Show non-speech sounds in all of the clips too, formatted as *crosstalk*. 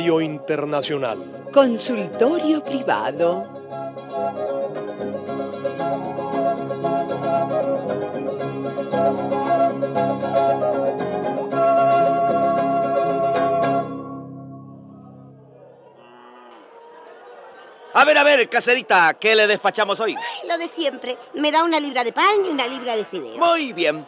Internacional. Consultorio privado. A ver, a ver, caserita, ¿qué le despachamos hoy? Lo de siempre. Me da una libra de pan y una libra de fideos. Muy bien.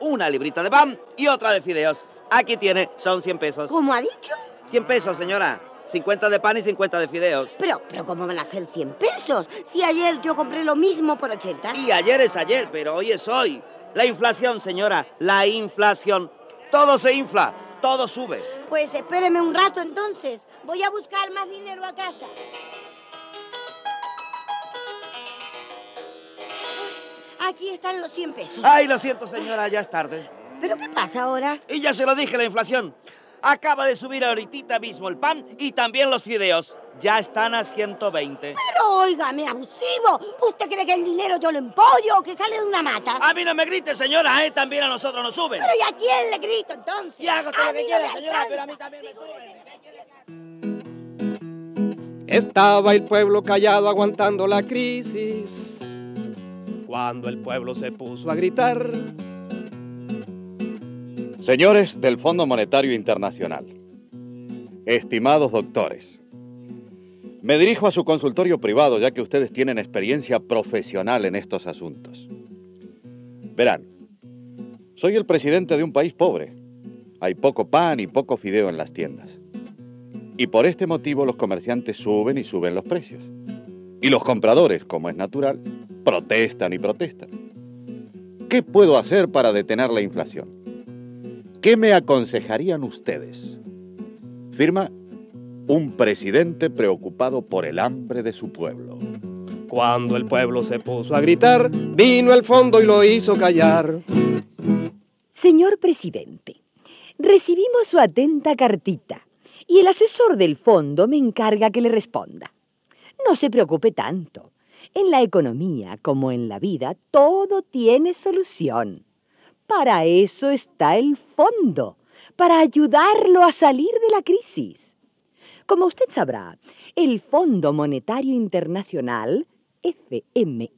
Una librita de pan y otra de fideos. Aquí tiene, son 100 pesos. ¿Cómo ha dicho? 100 pesos, señora. 50 de pan y 50 de fideos. Pero, pero ¿cómo van a ser 100 pesos? Si ayer yo compré lo mismo por 80. Y ayer es ayer, pero hoy es hoy. La inflación, señora, la inflación. Todo se infla, todo sube. Pues espéreme un rato entonces. Voy a buscar más dinero a casa. Aquí están los 100 pesos. Ay, lo siento, señora, ya es tarde. ¿Pero qué pasa ahora? Y ya se lo dije, la inflación. Acaba de subir ahorita mismo el pan y también los fideos. Ya están a 120. Pero óigame, abusivo. ¿Usted cree que el dinero yo lo empollo o que sale de una mata? A mí no me grite, señora, ¿eh? También a nosotros nos suben. Pero ¿y a quién le grito entonces? Y hago todo A lo que quiera, señora, pero a mí también me suben. Estaba el pueblo callado aguantando la crisis. Cuando el pueblo se puso a gritar. Señores del Fondo Monetario Internacional, estimados doctores, me dirijo a su consultorio privado ya que ustedes tienen experiencia profesional en estos asuntos. Verán, soy el presidente de un país pobre. Hay poco pan y poco fideo en las tiendas. Y por este motivo los comerciantes suben y suben los precios. Y los compradores, como es natural, protestan y protestan. ¿Qué puedo hacer para detener la inflación? ¿Qué me aconsejarían ustedes? Firma un presidente preocupado por el hambre de su pueblo. Cuando el pueblo se puso a gritar, vino el fondo y lo hizo callar. Señor presidente, recibimos su atenta cartita y el asesor del fondo me encarga que le responda. No se preocupe tanto. En la economía como en la vida, todo tiene solución. Para eso está el fondo, para ayudarlo a salir de la crisis. Como usted sabrá, el Fondo Monetario Internacional, FMI,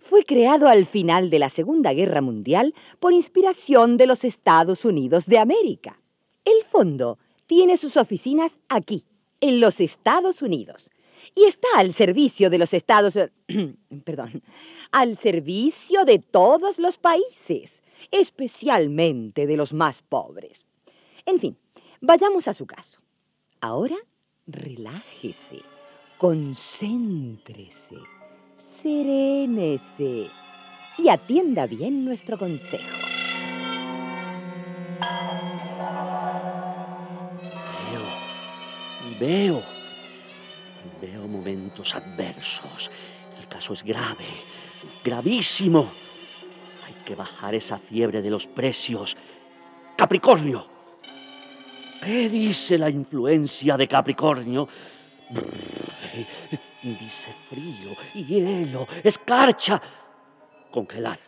fue creado al final de la Segunda Guerra Mundial por inspiración de los Estados Unidos de América. El fondo tiene sus oficinas aquí, en los Estados Unidos, y está al servicio de los Estados... *clears throat* perdón, al servicio de todos los países, especialmente de los más pobres. En fin, vayamos a su caso. Ahora, relájese, concéntrese, serénese y atienda bien nuestro consejo. Veo, veo, veo momentos adversos. El caso es grave, gravísimo. Que bajar esa fiebre de los precios. Capricornio. ¿Qué dice la influencia de Capricornio? Dice frío, hielo, escarcha. Congelar.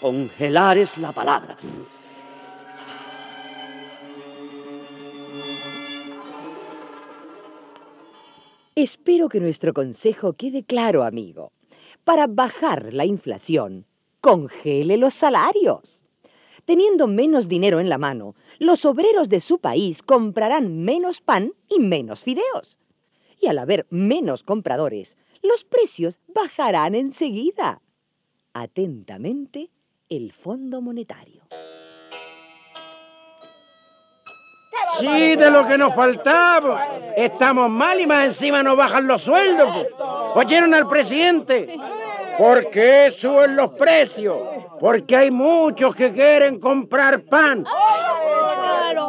Congelar es la palabra. Espero que nuestro consejo quede claro, amigo. Para bajar la inflación, congele los salarios. Teniendo menos dinero en la mano, los obreros de su país comprarán menos pan y menos fideos. Y al haber menos compradores, los precios bajarán enseguida. Atentamente, el Fondo Monetario. Sí, de lo que nos faltaba. Estamos mal y más encima nos bajan los sueldos. ¿Oyeron al presidente? ¿Por qué suben los precios? Porque hay muchos que quieren comprar pan.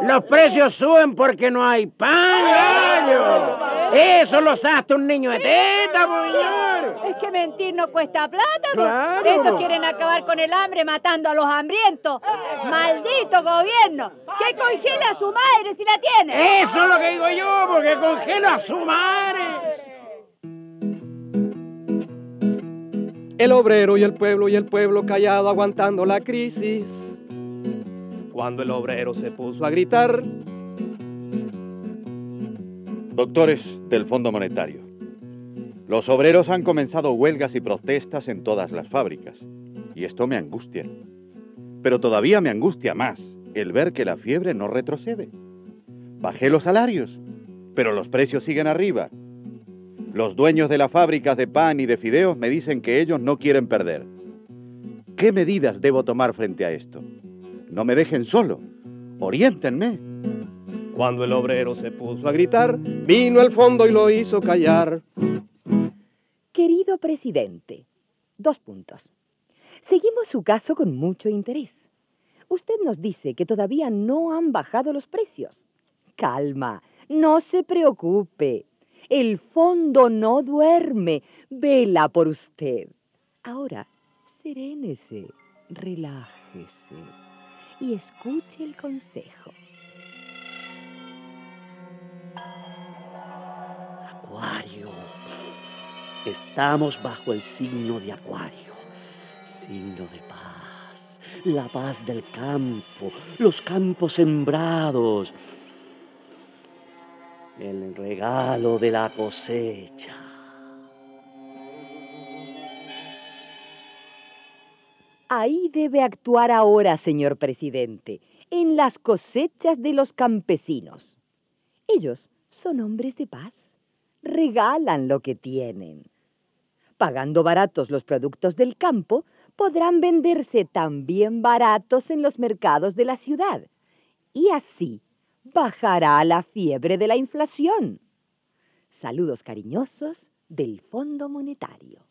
Los precios suben porque no hay pan, gallo. Eso lo sabe un niño de teta, señor. Es que mentir no cuesta plata. Claro. Estos quieren acabar con el hambre matando a los hambrientos. Maldito gobierno. Que congela a su madre si la tiene. Eso es lo que digo yo, porque congelo a su madre. El obrero y el pueblo y el pueblo callado aguantando la crisis. Cuando el obrero se puso a gritar, Doctores del Fondo Monetario, los obreros han comenzado huelgas y protestas en todas las fábricas, y esto me angustia. Pero todavía me angustia más el ver que la fiebre no retrocede. Bajé los salarios, pero los precios siguen arriba. Los dueños de las fábricas de pan y de fideos me dicen que ellos no quieren perder. ¿Qué medidas debo tomar frente a esto? No me dejen solo. Oriéntenme. cuando el obrero se puso a gritar, vino el fondo y lo hizo callar. Querido presidente, dos puntos. Seguimos su caso con mucho interés. Usted nos dice que todavía no han bajado los precios. Calma, no se preocupe. El fondo no duerme, vela por usted. Ahora, serénese, relájese y escuche el consejo. Acuario. Estamos bajo el signo de Acuario. Signo de paz. La paz del campo. Los campos sembrados. El regalo de la cosecha. Ahí debe actuar ahora, señor presidente, en las cosechas de los campesinos. Ellos son hombres de paz. Regalan lo que tienen. Pagando baratos los productos del campo, podrán venderse también baratos en los mercados de la ciudad. Y así bajará la fiebre de la inflación. Saludos cariñosos del Fondo Monetario.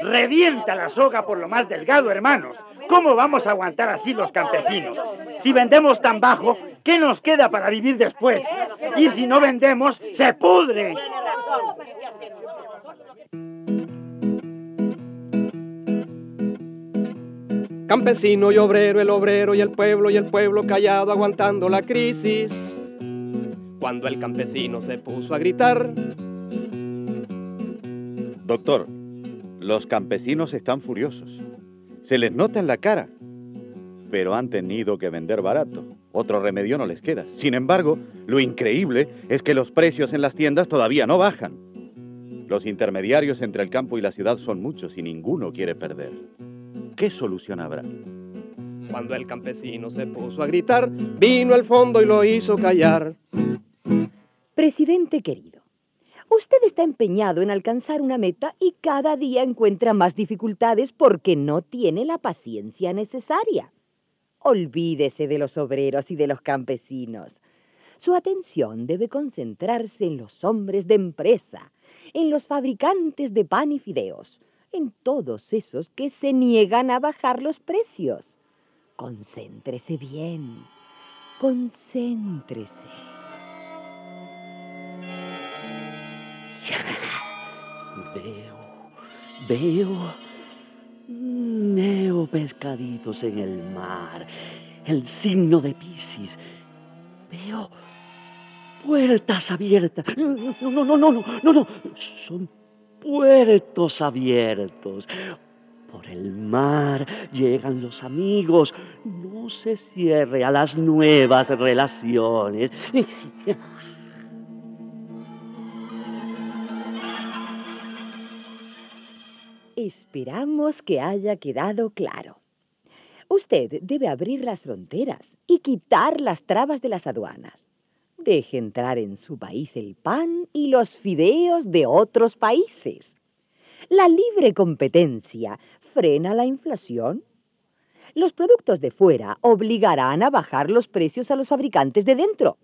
Revienta la soga por lo más delgado, hermanos. ¿Cómo vamos a aguantar así los campesinos? Si vendemos tan bajo, ¿qué nos queda para vivir después? Y si no vendemos, se pudre. Campesino y obrero, el obrero y el pueblo y el pueblo callado aguantando la crisis. Cuando el campesino se puso a gritar, Doctor, los campesinos están furiosos. Se les nota en la cara. Pero han tenido que vender barato. Otro remedio no les queda. Sin embargo, lo increíble es que los precios en las tiendas todavía no bajan. Los intermediarios entre el campo y la ciudad son muchos y ninguno quiere perder. ¿Qué solución habrá? cuando el campesino se puso a gritar, vino el fondo y lo hizo callar. Presidente querido, usted está empeñado en alcanzar una meta y cada día encuentra más dificultades porque no tiene la paciencia necesaria. Olvídese de los obreros y de los campesinos. Su atención debe concentrarse en los hombres de empresa, en los fabricantes de pan y fideos, en todos esos que se niegan a bajar los precios. Concéntrese bien. Concéntrese. *laughs* Veo, veo, veo pescaditos en el mar, el signo de Piscis. Veo puertas abiertas. No, no, no, no, no, no, no, son puertos abiertos. Por el mar llegan los amigos. No se cierre a las nuevas relaciones. Esperamos que haya quedado claro. Usted debe abrir las fronteras y quitar las trabas de las aduanas. Deje entrar en su país el pan y los fideos de otros países. La libre competencia frena la inflación. Los productos de fuera obligarán a bajar los precios a los fabricantes de dentro.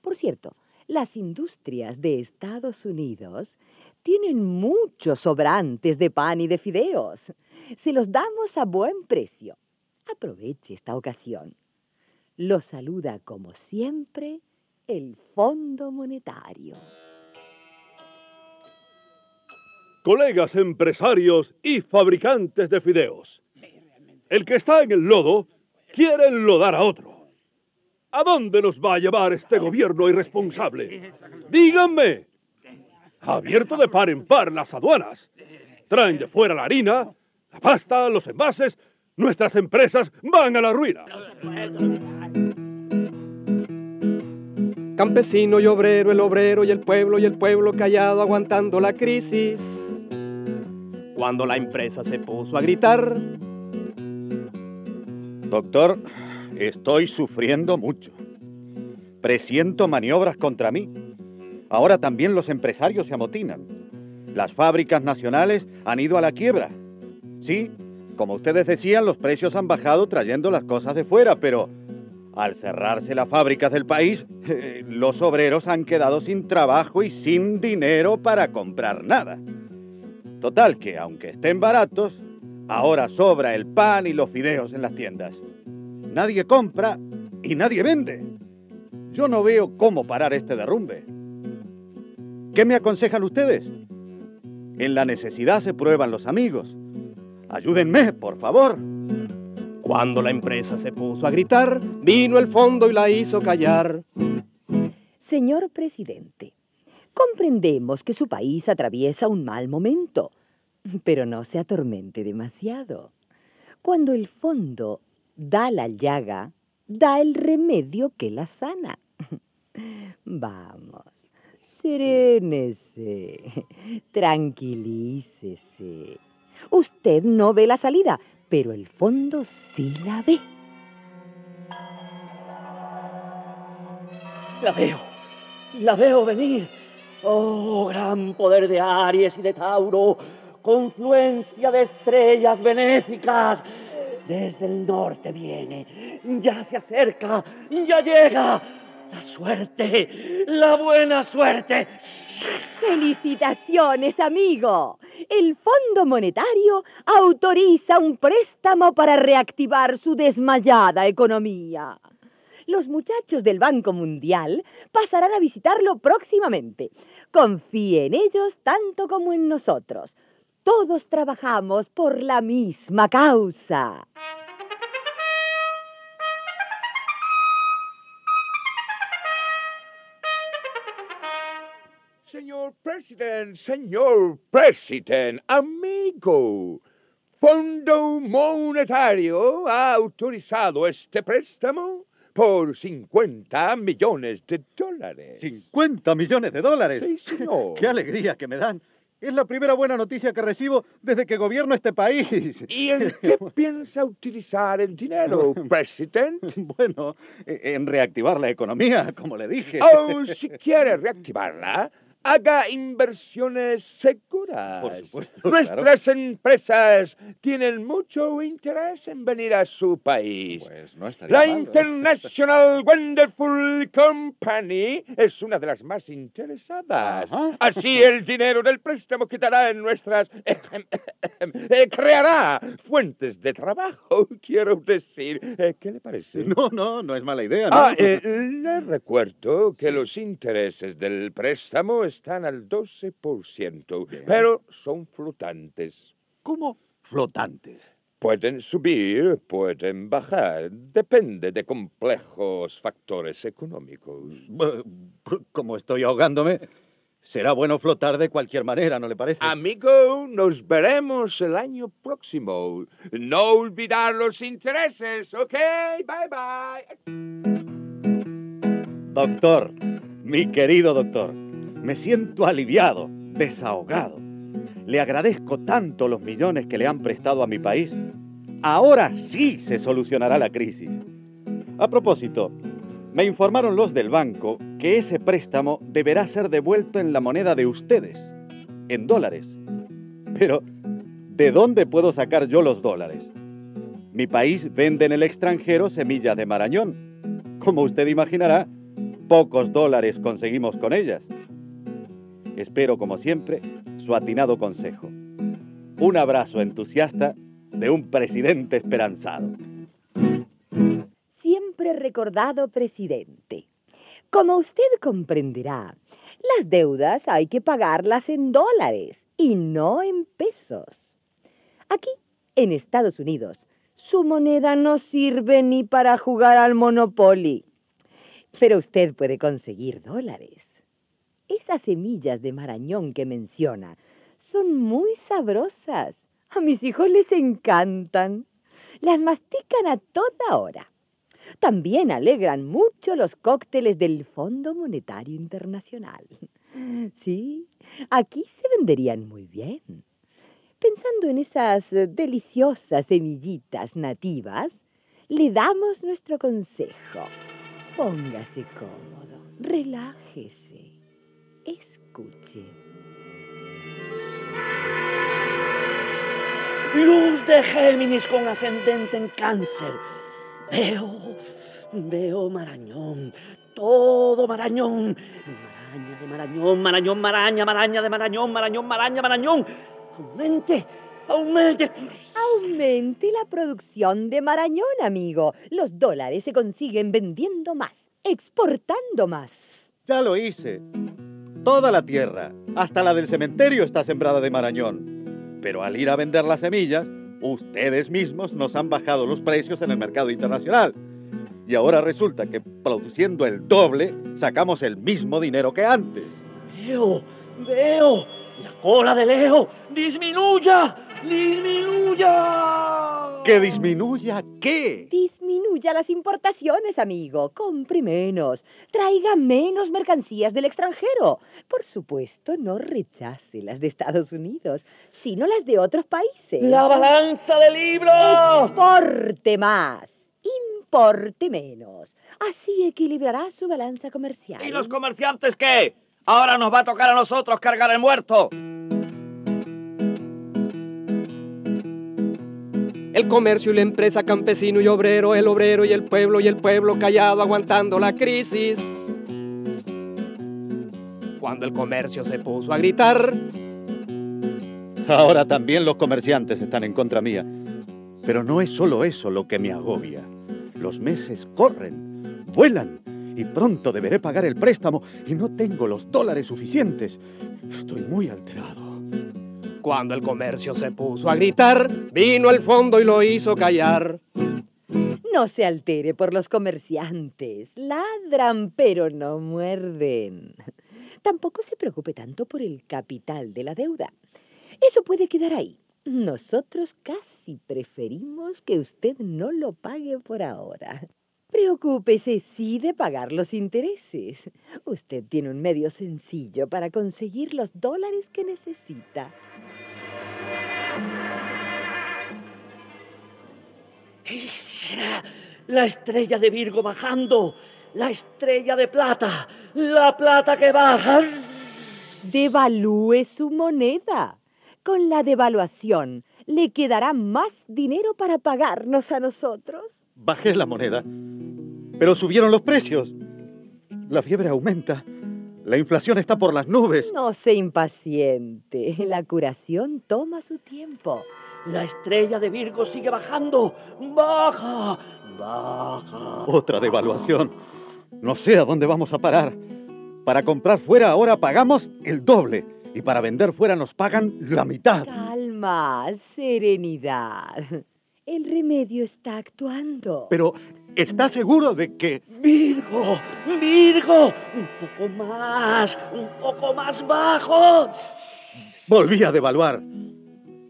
Por cierto, las industrias de Estados Unidos tienen muchos sobrantes de pan y de fideos. Se los damos a buen precio. Aproveche esta ocasión. Lo saluda como siempre el Fondo Monetario. Colegas empresarios y fabricantes de fideos. El que está en el lodo quiere enlodar a otro. ¿A dónde nos va a llevar este gobierno irresponsable? Díganme. Ha abierto de par en par las aduanas. Traen de fuera la harina, la pasta, los envases. Nuestras empresas van a la ruina. Campesino y obrero, el obrero y el pueblo y el pueblo callado aguantando la crisis. Cuando la empresa se puso a gritar. Doctor, estoy sufriendo mucho. Presiento maniobras contra mí. Ahora también los empresarios se amotinan. Las fábricas nacionales han ido a la quiebra. Sí, como ustedes decían, los precios han bajado trayendo las cosas de fuera, pero al cerrarse las fábricas del país, los obreros han quedado sin trabajo y sin dinero para comprar nada. Total que, aunque estén baratos, ahora sobra el pan y los fideos en las tiendas. Nadie compra y nadie vende. Yo no veo cómo parar este derrumbe. ¿Qué me aconsejan ustedes? En la necesidad se prueban los amigos. Ayúdenme, por favor. Cuando la empresa se puso a gritar, vino el fondo y la hizo callar. Señor presidente, comprendemos que su país atraviesa un mal momento, pero no se atormente demasiado. Cuando el fondo da la llaga, da el remedio que la sana. Vamos, serénese, tranquilícese. Usted no ve la salida, pero el fondo sí la ve. La veo, la veo venir. Oh, gran poder de Aries y de Tauro, confluencia de estrellas benéficas. Desde el norte viene, ya se acerca, ya llega. La suerte, la buena suerte. Felicitaciones, amigo. El Fondo Monetario autoriza un préstamo para reactivar su desmayada economía. Los muchachos del Banco Mundial pasarán a visitarlo próximamente. Confíe en ellos tanto como en nosotros. Todos trabajamos por la misma causa. Señor Presidente, señor Presidente, amigo. Fondo Monetario ha autorizado este préstamo por 50 millones de dólares. ¿50 millones de dólares? Sí, señor. *laughs* ¡Qué alegría que me dan! Es la primera buena noticia que recibo desde que gobierno este país. *laughs* ¿Y en qué *laughs* piensa utilizar el dinero, presidente? Bueno, en reactivar la economía, como le dije. Oh, si quiere reactivarla, haga inversiones seguras. Por supuesto. *laughs* Nuestras empresas tienen mucho interés en venir a su país. Pues no estaría La mal. *laughs* International Wonderful Company es una de las más interesadas. Ajá. Así *laughs* el dinero del préstamo quitará en nuestras... eh, creará fuentes de trabajo, quiero decir. Eh, ¿Qué le parece? No, no, no es mala idea. ¿no? Ah, eh, le recuerdo que los intereses del préstamo están al 12%, pero son flotantes. ¿Cómo? Flotantes. Pueden subir, pueden bajar, depende de complejos factores económicos. Como estoy ahogándome, será bueno flotar de cualquier manera, ¿no le parece? Amigo, nos veremos el año próximo. No olvidar los intereses, ¿ok? Bye bye. Doctor, mi querido doctor, me siento aliviado, desahogado. Le agradezco tanto los millones que le han prestado a mi país. Ahora sí se solucionará la crisis. A propósito, me informaron los del banco que ese préstamo deberá ser devuelto en la moneda de ustedes, en dólares. Pero, ¿de dónde puedo sacar yo los dólares? Mi país vende en el extranjero semillas de marañón. Como usted imaginará, pocos dólares conseguimos con ellas. Espero, como siempre, su atinado consejo. Un abrazo entusiasta de un presidente esperanzado. Siempre recordado presidente. Como usted comprenderá, las deudas hay que pagarlas en dólares y no en pesos. Aquí, en Estados Unidos, su moneda no sirve ni para jugar al Monopoly. Pero usted puede conseguir dólares. Esas semillas de marañón que menciona son muy sabrosas. A mis hijos les encantan. Las mastican a toda hora. También alegran mucho los cócteles del Fondo Monetario Internacional. Sí, aquí se venderían muy bien. Pensando en esas eh, deliciosas semillitas nativas, le damos nuestro consejo. Póngase cómodo, relájese, escuche. Luz de Géminis con ascendente en cáncer. Veo, veo Marañón, todo Marañón. Maraña de Marañón, Marañón, Maraña, Maraña de Marañón, Marañón, Maraña, Marañón. Aumente, aumente. Aumente la producción de Marañón, amigo. Los dólares se consiguen vendiendo más, exportando más. Ya lo hice. Toda la tierra, hasta la del cementerio, está sembrada de marañón. Pero al ir a vender las semillas, ustedes mismos nos han bajado los precios en el mercado internacional. Y ahora resulta que produciendo el doble, sacamos el mismo dinero que antes. Veo, veo. La cola de Leo disminuya, disminuya. ¿Que disminuya qué? Disminuya las importaciones, amigo. Compre menos. Traiga menos mercancías del extranjero. Por supuesto, no rechace las de Estados Unidos, sino las de otros países. La balanza de libros. Exporte más. Importe menos. Así equilibrará su balanza comercial. ¿Y los comerciantes qué? Ahora nos va a tocar a nosotros cargar el muerto. El comercio y la empresa, campesino y obrero, el obrero y el pueblo y el pueblo callado aguantando la crisis. Cuando el comercio se puso a gritar, Ahora también los comerciantes están en contra mía. Pero no es solo eso lo que me agobia. Los meses corren, vuelan, y pronto deberé pagar el préstamo y no tengo los dólares suficientes. Estoy muy alterado. Cuando el comercio se puso a gritar, vino el fondo y lo hizo callar. No se altere por los comerciantes. Ladran, pero no muerden. Tampoco se preocupe tanto por el capital de la deuda. Eso puede quedar ahí. Nosotros casi preferimos que usted no lo pague por ahora. Preocúpese sí de pagar los intereses. Usted tiene un medio sencillo para conseguir los dólares que necesita. Isra, La estrella de Virgo bajando. La estrella de plata. La plata que baja. Devalúe su moneda. Con la devaluación le quedará más dinero para pagarnos a nosotros. Bajé la moneda, pero subieron los precios. La fiebre aumenta. La inflación está por las nubes. No se impaciente. La curación toma su tiempo. La estrella de Virgo sigue bajando. Baja, baja. Otra devaluación. No sé a dónde vamos a parar. Para comprar fuera ahora pagamos el doble y para vender fuera nos pagan la mitad. Calma, serenidad. El remedio está actuando. Pero, ¿está seguro de que... Virgo, Virgo, un poco más, un poco más bajo. Volví a devaluar.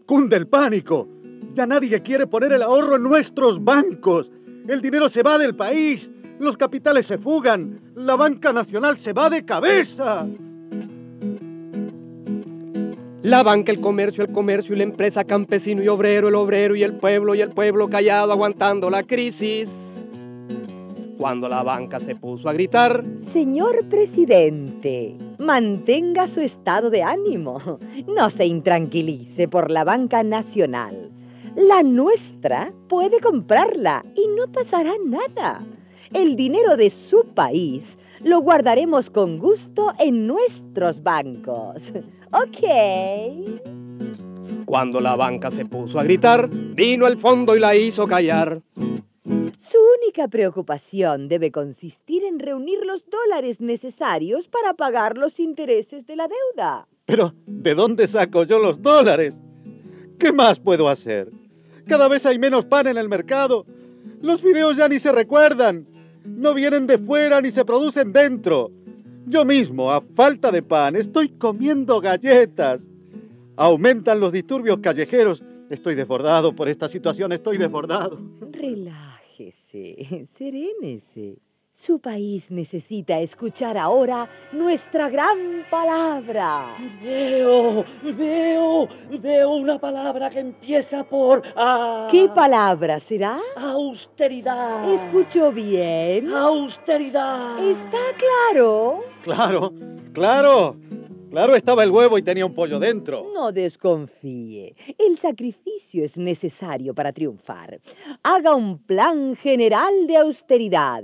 Cunde el pánico. Ya nadie quiere poner el ahorro en nuestros bancos. El dinero se va del país. Los capitales se fugan. La banca nacional se va de cabeza. La banca, el comercio, el comercio y la empresa, campesino y obrero, el obrero y el pueblo y el pueblo callado aguantando la crisis. Cuando la banca se puso a gritar, Señor presidente, mantenga su estado de ánimo. No se intranquilice por la banca nacional. La nuestra puede comprarla y no pasará nada. El dinero de su país lo guardaremos con gusto en nuestros bancos. ¿Ok? Cuando la banca se puso a gritar, vino el fondo y la hizo callar. Su única preocupación debe consistir en reunir los dólares necesarios para pagar los intereses de la deuda. Pero, ¿de dónde saco yo los dólares? ¿Qué más puedo hacer? Cada vez hay menos pan en el mercado. Los videos ya ni se recuerdan. No vienen de fuera ni se producen dentro. Yo mismo, a falta de pan, estoy comiendo galletas. Aumentan los disturbios callejeros. Estoy desbordado por esta situación, estoy desbordado. Relájese, serénese. Su país necesita escuchar ahora nuestra gran palabra. Veo, veo, veo una palabra que empieza por A. ¿Qué palabra será? Austeridad. ¿Escuchó bien? Austeridad. ¿Está claro? Claro, claro. Claro, estaba el huevo y tenía un pollo dentro. No desconfíe. El sacrificio es necesario para triunfar. Haga un plan general de austeridad.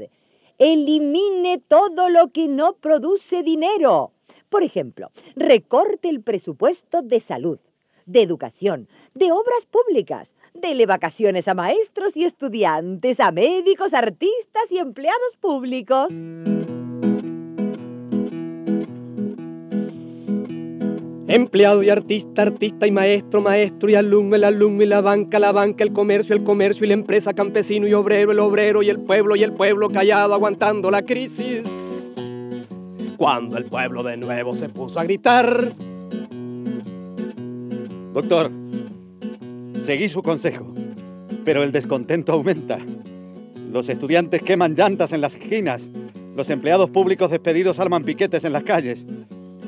Elimine todo lo que no produce dinero. Por ejemplo, recorte el presupuesto de salud, de educación, de obras públicas, dele vacaciones a maestros y estudiantes, a médicos, artistas y empleados públicos. Empleado y artista, artista y maestro, maestro y alumno, el alumno y la banca, la banca, el comercio, el comercio y la empresa, campesino y obrero, el obrero y el pueblo y el pueblo callado aguantando la crisis. Cuando el pueblo de nuevo se puso a gritar. Doctor, seguí su consejo, pero el descontento aumenta. Los estudiantes queman llantas en las esquinas, los empleados públicos despedidos arman piquetes en las calles.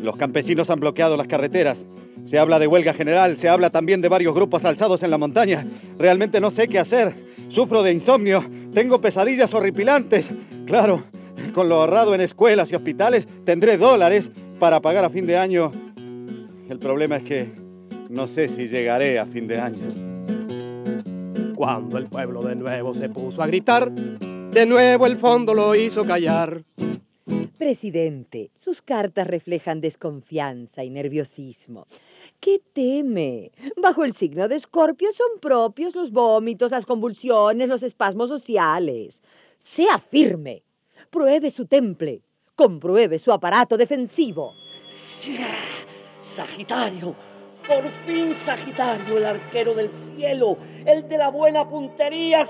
Los campesinos han bloqueado las carreteras. Se habla de huelga general, se habla también de varios grupos alzados en la montaña. Realmente no sé qué hacer. Sufro de insomnio, tengo pesadillas horripilantes. Claro, con lo ahorrado en escuelas y hospitales tendré dólares para pagar a fin de año. El problema es que no sé si llegaré a fin de año. Cuando el pueblo de nuevo se puso a gritar, de nuevo el fondo lo hizo callar. Presidente, sus cartas reflejan desconfianza y nerviosismo. ¿Qué teme? Bajo el signo de Escorpio son propios los vómitos, las convulsiones, los espasmos sociales. Sea firme. Pruebe su temple. Compruebe su aparato defensivo. Sagitario, por fin Sagitario, el arquero del cielo, el de la buena puntería.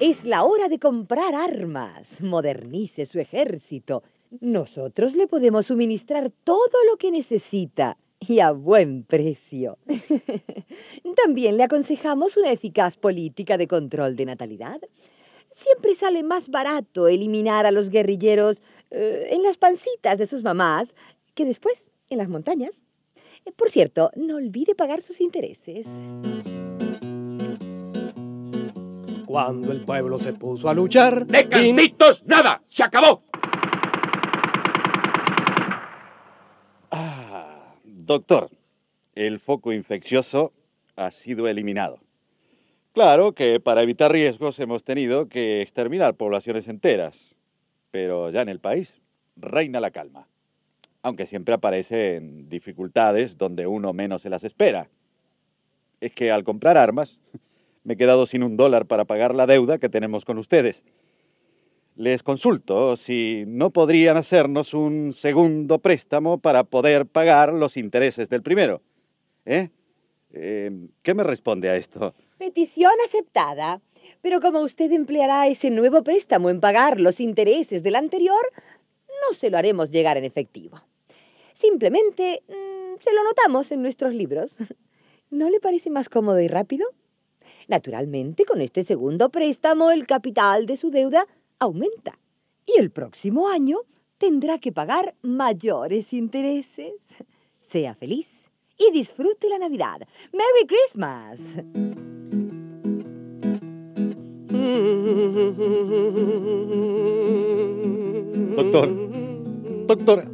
Es la hora de comprar armas. Modernice su ejército. Nosotros le podemos suministrar todo lo que necesita y a buen precio. *laughs* También le aconsejamos una eficaz política de control de natalidad. Siempre sale más barato eliminar a los guerrilleros eh, en las pancitas de sus mamás que después en las montañas. Eh, por cierto, no olvide pagar sus intereses. Cuando el pueblo se puso a luchar... ¡De cantitos nada! ¡Se acabó! Doctor, el foco infeccioso ha sido eliminado. Claro que para evitar riesgos hemos tenido que exterminar poblaciones enteras, pero ya en el país reina la calma, aunque siempre aparecen dificultades donde uno menos se las espera. Es que al comprar armas me he quedado sin un dólar para pagar la deuda que tenemos con ustedes. Les consulto si no podrían hacernos un segundo préstamo para poder pagar los intereses del primero. ¿Eh? eh qué me responde a esto? Petición aceptada. Pero como usted empleará ese nuevo préstamo en pagar los intereses del anterior, no se lo haremos llegar en efectivo. Simplemente mmm, se lo notamos en nuestros libros. *laughs* ¿No le parece más cómodo y rápido? Naturalmente, con este segundo préstamo, el capital de su deuda aumenta y el próximo año tendrá que pagar mayores intereses. Sea feliz y disfrute la Navidad. ¡Merry Christmas! Doctor, doctor,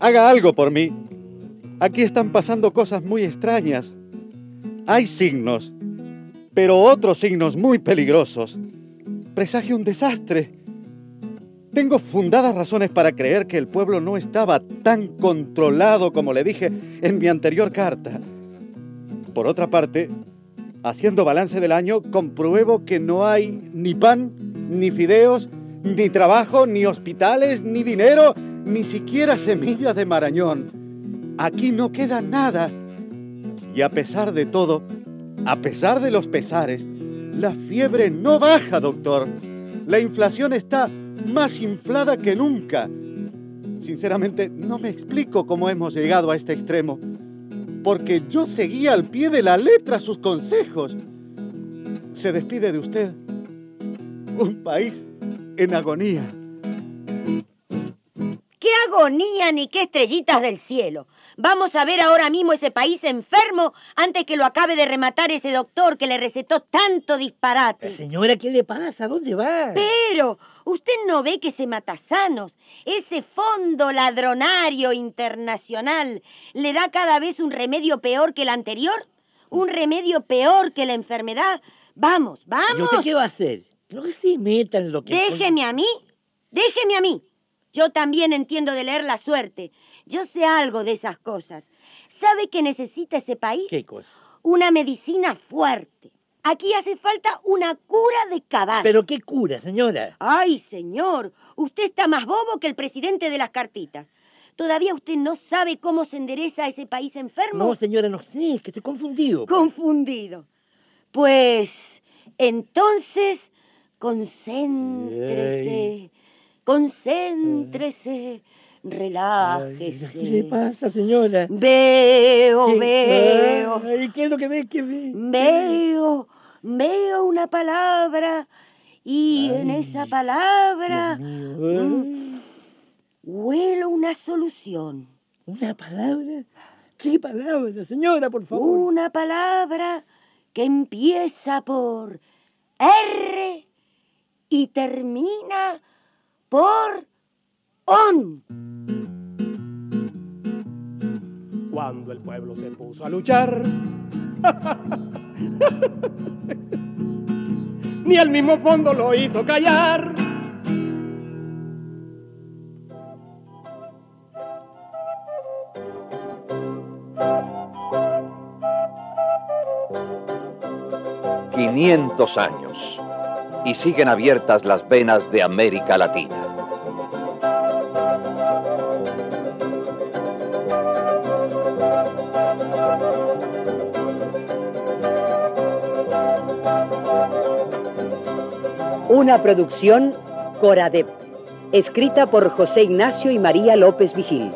haga algo por mí. Aquí están pasando cosas muy extrañas. Hay signos Pero otros signos muy peligrosos presagio un desastre. Tengo fundadas razones para creer que el pueblo no estaba tan controlado como le dije en mi anterior carta. Por otra parte, haciendo balance del año, compruebo que no hay ni pan, ni fideos, ni trabajo, ni hospitales, ni dinero, ni siquiera semillas de marañón. Aquí no queda nada. Y a pesar de todo, a pesar de los pesares, la fiebre no baja, doctor. La inflación está más inflada que nunca. Sinceramente, no me explico cómo hemos llegado a este extremo. Porque yo seguía al pie de la letra sus consejos. Se despide de usted. Un país en agonía. ¡Qué agonía ni qué estrellitas del cielo! Vamos a ver ahora mismo ese país enfermo antes que lo acabe de rematar ese doctor que le recetó tanto disparate. Señora, ¿qué le pasa? ¿Dónde va? Pero, ¿usted no ve que ese matasanos, ese fondo ladronario internacional, le da cada vez un remedio peor que el anterior? ¿Un remedio peor que la enfermedad? Vamos, vamos. ¿Y usted qué va a hacer? No se meta en lo que... Déjeme a mí, déjeme a mí. Yo también entiendo de leer la suerte. Yo sé algo de esas cosas. ¿Sabe qué necesita ese país? ¿Qué cosa? Una medicina fuerte. Aquí hace falta una cura de caballo. ¿Pero qué cura, señora? Ay, señor, usted está más bobo que el presidente de las cartitas. ¿Todavía usted no sabe cómo se endereza a ese país enfermo? No, señora, no sé, es que estoy confundido. Confundido. Pues entonces, concéntrese, concéntrese, relájese. ¿Qué le pasa, señora? Veo, ¿Qué? veo. Ay, ¿Qué es lo que ve? ¿Qué ve? Veo, veo una palabra y en esa palabra mm, huelo una solución. ¿Una palabra? ¿Qué palabra, señora, por favor? Una palabra que empieza por R y termina por ON. Cuando el pueblo se puso a luchar, *laughs* ni el mismo fondo lo hizo callar. ...500 años... ...y siguen abiertas las venas de América Latina. Una producción Coradep, escrita por José Ignacio y María López Vigil.